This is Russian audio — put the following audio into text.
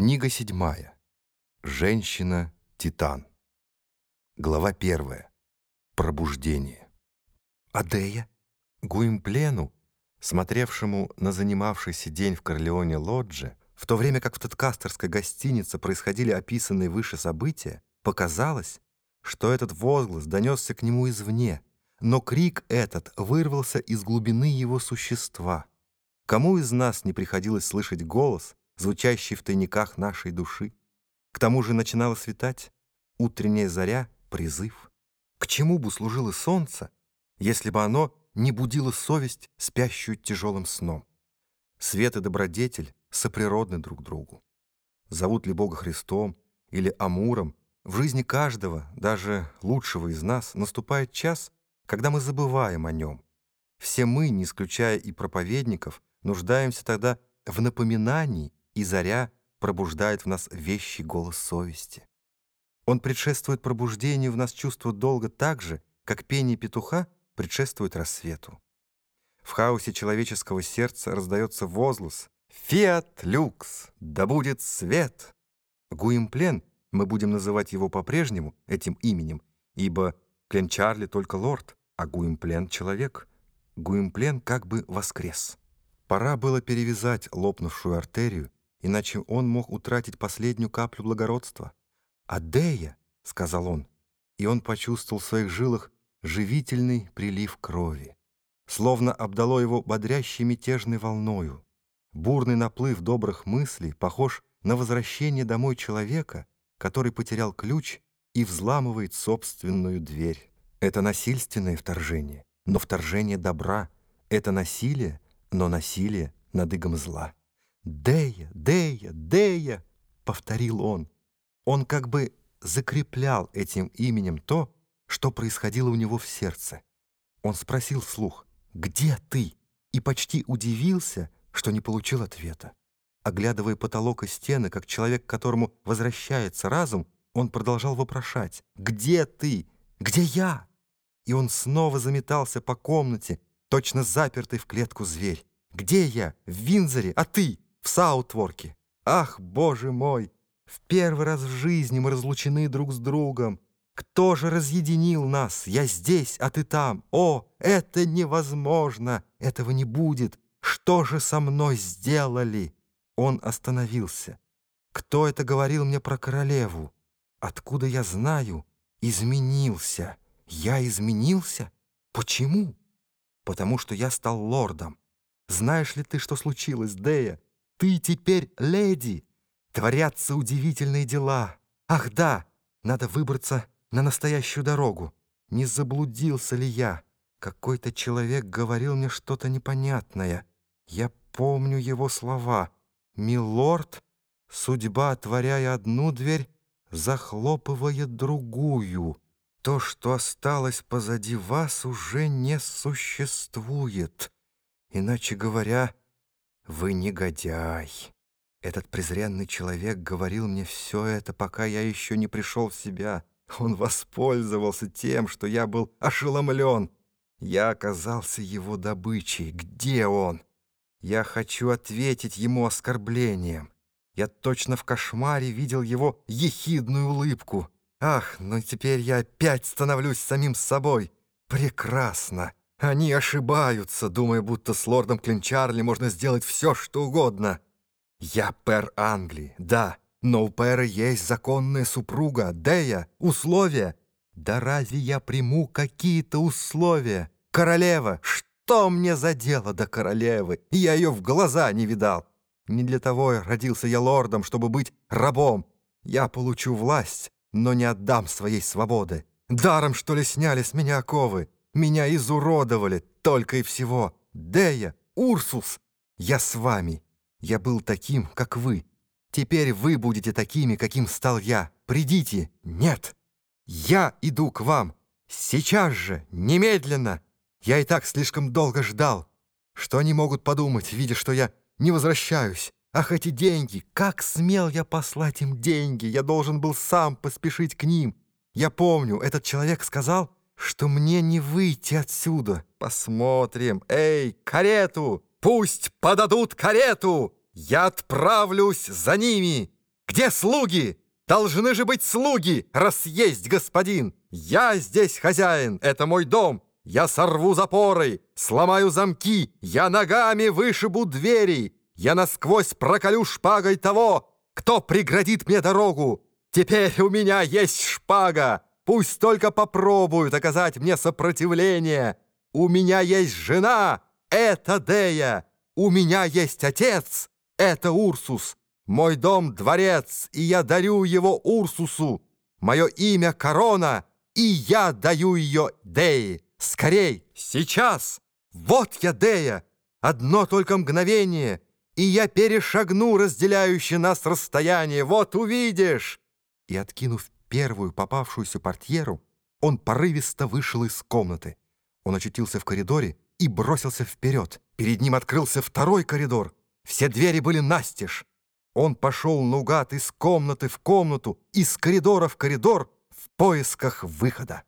Книга седьмая. Женщина-титан. Глава первая. Пробуждение. Адея, Гуимплену, смотревшему на занимавшийся день в Корлеоне Лодже, в то время как в Теткастерской гостинице происходили описанные выше события, показалось, что этот возглас донесся к нему извне, но крик этот вырвался из глубины его существа. Кому из нас не приходилось слышать голос, звучащий в тайниках нашей души? К тому же начинало светать, утренняя заря — призыв. К чему бы служило солнце, если бы оно не будило совесть, спящую тяжелым сном? Свет и добродетель соприродны друг другу. Зовут ли Бога Христом или Амуром, в жизни каждого, даже лучшего из нас, наступает час, когда мы забываем о нем. Все мы, не исключая и проповедников, нуждаемся тогда в напоминании, и заря пробуждает в нас вещий голос совести. Он предшествует пробуждению в нас чувства долга так же, как пение петуха предшествует рассвету. В хаосе человеческого сердца раздается возглас «Фиат люкс! Да будет свет!» Гуимплен, мы будем называть его по-прежнему этим именем, ибо Пленчарли только лорд, а Гуимплен — человек. Гуимплен как бы воскрес. Пора было перевязать лопнувшую артерию, иначе он мог утратить последнюю каплю благородства. «Адея!» — сказал он, и он почувствовал в своих жилах живительный прилив крови. Словно обдало его бодрящей мятежной волною. Бурный наплыв добрых мыслей похож на возвращение домой человека, который потерял ключ и взламывает собственную дверь. Это насильственное вторжение, но вторжение добра. Это насилие, но насилие над игом зла. «Дея, Дея, Дея!» — повторил он. Он как бы закреплял этим именем то, что происходило у него в сердце. Он спросил вслух «Где ты?» и почти удивился, что не получил ответа. Оглядывая потолок и стены, как человек, к которому возвращается разум, он продолжал вопрошать «Где ты? Где я?» И он снова заметался по комнате, точно запертый в клетку зверь. «Где я? В Винзоре, а ты?» В Саутворке. Ах, боже мой! В первый раз в жизни мы разлучены друг с другом. Кто же разъединил нас? Я здесь, а ты там. О, это невозможно! Этого не будет. Что же со мной сделали? Он остановился. Кто это говорил мне про королеву? Откуда я знаю? Изменился. Я изменился? Почему? Потому что я стал лордом. Знаешь ли ты, что случилось, Дея? Ты теперь леди. Творятся удивительные дела. Ах да, надо выбраться на настоящую дорогу. Не заблудился ли я? Какой-то человек говорил мне что-то непонятное. Я помню его слова. «Милорд, судьба, отворяя одну дверь, захлопывает другую. То, что осталось позади вас, уже не существует. Иначе говоря, «Вы негодяй!» Этот презренный человек говорил мне все это, пока я еще не пришел в себя. Он воспользовался тем, что я был ошеломлен. Я оказался его добычей. Где он? Я хочу ответить ему оскорблением. Я точно в кошмаре видел его ехидную улыбку. Ах, но теперь я опять становлюсь самим собой. Прекрасно! Они ошибаются, думая, будто с лордом Клинчарли можно сделать все, что угодно. Я пэр Англии, да, но у пэра есть законная супруга, Дея, условия. Да разве я приму какие-то условия? Королева, что мне за дело до королевы? Я ее в глаза не видал. Не для того родился я лордом, чтобы быть рабом. Я получу власть, но не отдам своей свободы. Даром, что ли, сняли с меня оковы? Меня изуродовали только и всего. Дея, Урсус, я с вами. Я был таким, как вы. Теперь вы будете такими, каким стал я. Придите. Нет. Я иду к вам. Сейчас же, немедленно. Я и так слишком долго ждал. Что они могут подумать, видя, что я не возвращаюсь? Ах, эти деньги! Как смел я послать им деньги? Я должен был сам поспешить к ним. Я помню, этот человек сказал что мне не выйти отсюда. Посмотрим. Эй, карету! Пусть подадут карету! Я отправлюсь за ними!» Где слуги? Должны же быть слуги, раз есть господин. Я здесь хозяин, это мой дом. Я сорву запоры, сломаю замки, я ногами вышибу двери. Я насквозь проколю шпагой того, кто преградит мне дорогу. Теперь у меня есть шпага. Пусть только попробуют оказать мне сопротивление. У меня есть жена, это Дея. У меня есть отец, это Урсус. Мой дом — дворец, и я дарю его Урсусу. Мое имя — Корона, и я даю ее Дее. Скорей, сейчас! Вот я, Дея! Одно только мгновение, и я перешагну разделяющее нас расстояние. Вот увидишь!» И, откинув первую попавшуюся портьеру, он порывисто вышел из комнаты. Он очутился в коридоре и бросился вперед. Перед ним открылся второй коридор. Все двери были настежь. Он пошел наугад из комнаты в комнату, из коридора в коридор в поисках выхода.